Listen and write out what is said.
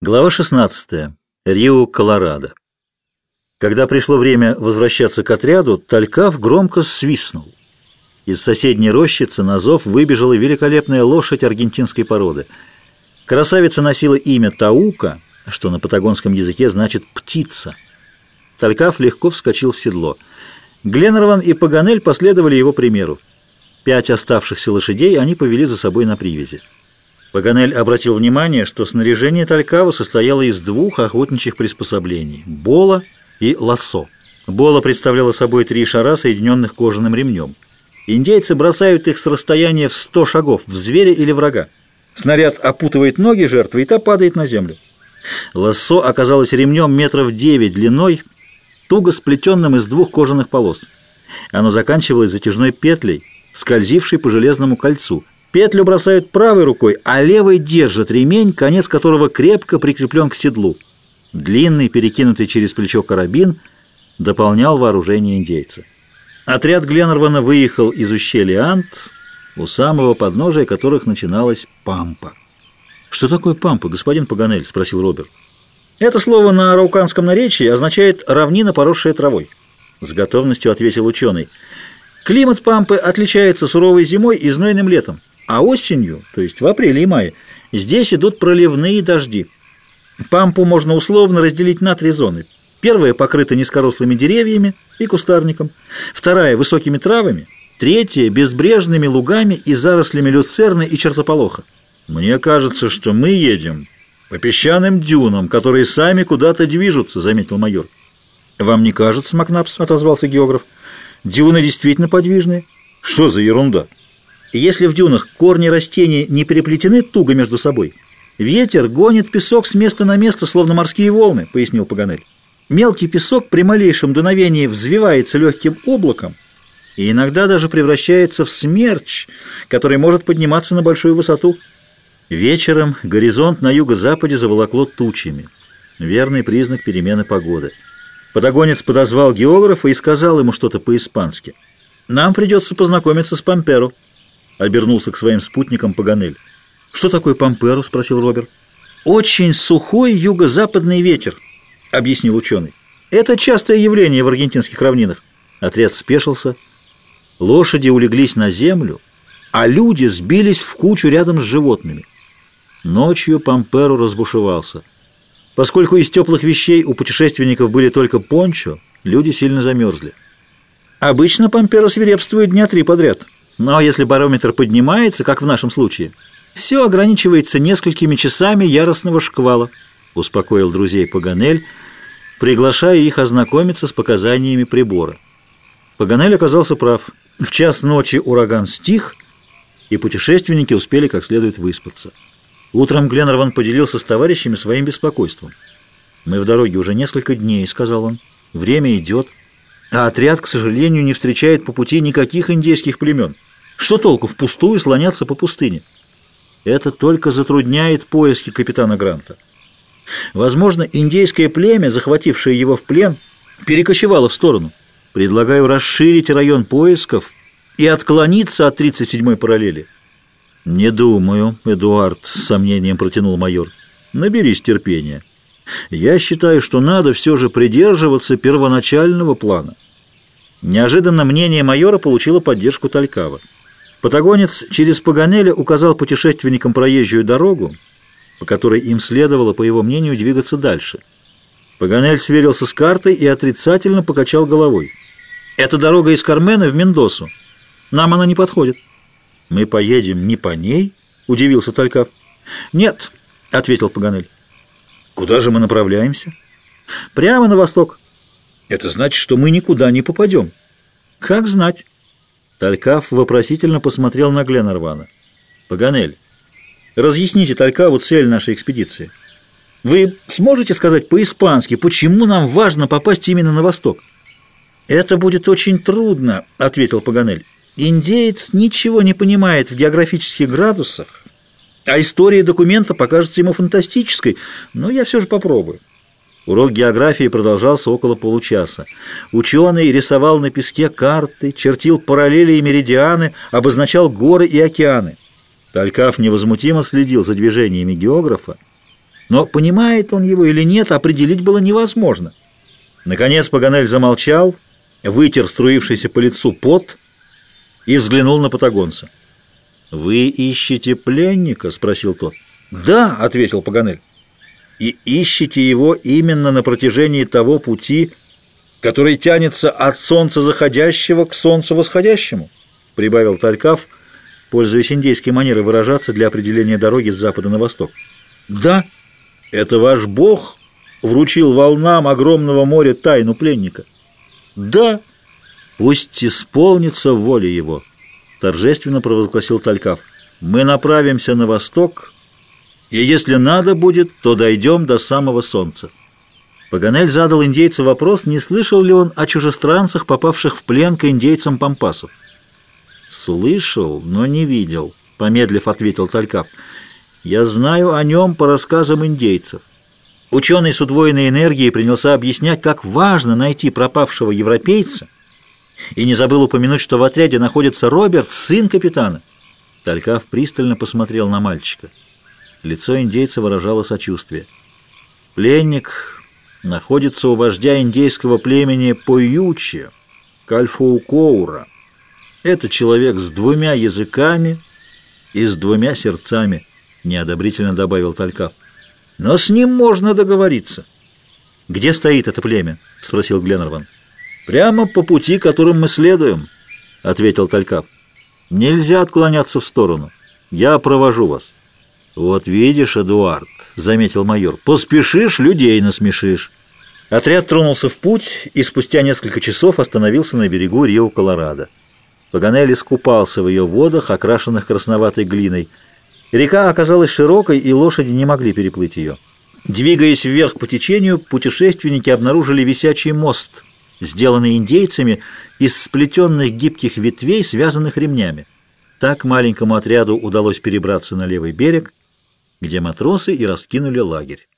Глава 16. Рио, Колорадо. Когда пришло время возвращаться к отряду, Талькав громко свистнул. Из соседней рощицы на зов выбежала великолепная лошадь аргентинской породы. Красавица носила имя Таука, что на патагонском языке значит «птица». Талькав легко вскочил в седло. Гленнерван и Паганель последовали его примеру. Пять оставшихся лошадей они повели за собой на привязи. Паганель обратил внимание, что снаряжение Талькава состояло из двух охотничьих приспособлений – бола и лассо. Бола представляла собой три шара, соединенных кожаным ремнем. Индейцы бросают их с расстояния в 100 шагов в зверя или врага. Снаряд опутывает ноги жертвы, и та падает на землю. Лассо оказалось ремнем метров 9 длиной, туго сплетенным из двух кожаных полос. Оно заканчивалось затяжной петлей, скользившей по железному кольцу – Петлю бросают правой рукой, а левой держит ремень, конец которого крепко прикреплен к седлу. Длинный, перекинутый через плечо карабин, дополнял вооружение индейца. Отряд Гленнервана выехал из ущелья Ант, у самого подножия которых начиналась пампа. «Что такое пампа, господин Паганель?» – спросил Роберт. «Это слово на арауканском наречии означает «равнина, поросшая травой», – с готовностью ответил ученый. «Климат пампы отличается суровой зимой и знойным летом. А осенью, то есть в апреле и мае, здесь идут проливные дожди. Пампу можно условно разделить на три зоны. Первая покрыта низкорослыми деревьями и кустарником, вторая – высокими травами, третья – безбрежными лугами и зарослями люцерны и чертополоха. «Мне кажется, что мы едем по песчаным дюнам, которые сами куда-то движутся», – заметил майор. «Вам не кажется, Макнапс?» – отозвался географ. «Дюны действительно подвижные». «Что за ерунда?» Если в дюнах корни растений не переплетены туго между собой, ветер гонит песок с места на место, словно морские волны, пояснил Паганель. Мелкий песок при малейшем дуновении взвивается легким облаком и иногда даже превращается в смерч, который может подниматься на большую высоту. Вечером горизонт на юго-западе заволокло тучами. Верный признак перемены погоды. Патагонец подозвал географа и сказал ему что-то по-испански. «Нам придется познакомиться с Памперо». Обернулся к своим спутникам Паганель. «Что такое Памперо?» – спросил Роберт. «Очень сухой юго-западный ветер», – объяснил ученый. «Это частое явление в аргентинских равнинах». Отряд спешился. Лошади улеглись на землю, а люди сбились в кучу рядом с животными. Ночью Памперо разбушевался. Поскольку из теплых вещей у путешественников были только пончо, люди сильно замерзли. Обычно Памперо свирепствует дня три подряд – но если барометр поднимается, как в нашем случае, все ограничивается несколькими часами яростного шквала, успокоил друзей Паганель, приглашая их ознакомиться с показаниями прибора. Паганель оказался прав. В час ночи ураган стих, и путешественники успели как следует выспаться. Утром Гленнерван поделился с товарищами своим беспокойством. «Мы в дороге уже несколько дней», — сказал он. «Время идет, а отряд, к сожалению, не встречает по пути никаких индейских племен». Что толку впустую слоняться по пустыне? Это только затрудняет поиски капитана Гранта. Возможно, индейское племя, захватившее его в плен, перекочевало в сторону. Предлагаю расширить район поисков и отклониться от 37-й параллели. «Не думаю», — Эдуард с сомнением протянул майор. «Наберись терпения. Я считаю, что надо все же придерживаться первоначального плана». Неожиданно мнение майора получило поддержку Талькава. Патагонец через Паганеля указал путешественникам проезжую дорогу, по которой им следовало, по его мнению, двигаться дальше. Паганель сверился с картой и отрицательно покачал головой. «Это дорога из Кармена в Мендосу. Нам она не подходит». «Мы поедем не по ней?» — удивился Талькав. «Нет», — ответил Паганель. «Куда же мы направляемся?» «Прямо на восток». «Это значит, что мы никуда не попадем». «Как знать». Талькав вопросительно посмотрел на Гленнервана. «Паганель, разъясните Талькаву цель нашей экспедиции. Вы сможете сказать по-испански, почему нам важно попасть именно на восток?» «Это будет очень трудно», — ответил Паганель. «Индеец ничего не понимает в географических градусах, а история документа покажется ему фантастической, но я все же попробую». Урок географии продолжался около получаса. Ученый рисовал на песке карты, чертил параллели и меридианы, обозначал горы и океаны. Талькав невозмутимо следил за движениями географа но понимает он его или нет, определить было невозможно. Наконец Паганель замолчал, вытер струившийся по лицу пот и взглянул на патагонца. «Вы ищете пленника?» — спросил тот. «Да», — ответил Паганель. «И ищете его именно на протяжении того пути, который тянется от солнца заходящего к солнцу восходящему», — прибавил Талькав, пользуясь индейской манерой выражаться для определения дороги с запада на восток. «Да, это ваш Бог вручил волнам огромного моря тайну пленника». «Да, пусть исполнится воля его», — торжественно провозгласил Талькав. «Мы направимся на восток, и если надо будет, то дойдем до самого солнца». Паганель задал индейцу вопрос, не слышал ли он о чужестранцах, попавших в плен к индейцам пампасов. «Слышал, но не видел», — помедлив ответил Талькав. «Я знаю о нем по рассказам индейцев». Ученый с удвоенной энергией принялся объяснять, как важно найти пропавшего европейца, и не забыл упомянуть, что в отряде находится Роберт, сын капитана. Талькав пристально посмотрел на мальчика. Лицо индейца выражало сочувствие. Пленник находится у вождя индейского племени Поючи, Кальфоукоура. Это человек с двумя языками и с двумя сердцами, неодобрительно добавил Талькав. Но с ним можно договориться. Где стоит это племя? спросил Гленнерван. Прямо по пути, которым мы следуем, ответил Талькав. Нельзя отклоняться в сторону. Я провожу вас. Вот видишь, Эдуард, заметил майор, поспешишь, людей насмешишь. Отряд тронулся в путь и спустя несколько часов остановился на берегу Рио-Колорадо. Паганель искупался в ее водах, окрашенных красноватой глиной. Река оказалась широкой, и лошади не могли переплыть ее. Двигаясь вверх по течению, путешественники обнаружили висячий мост, сделанный индейцами из сплетенных гибких ветвей, связанных ремнями. Так маленькому отряду удалось перебраться на левый берег, где матросы и раскинули лагерь.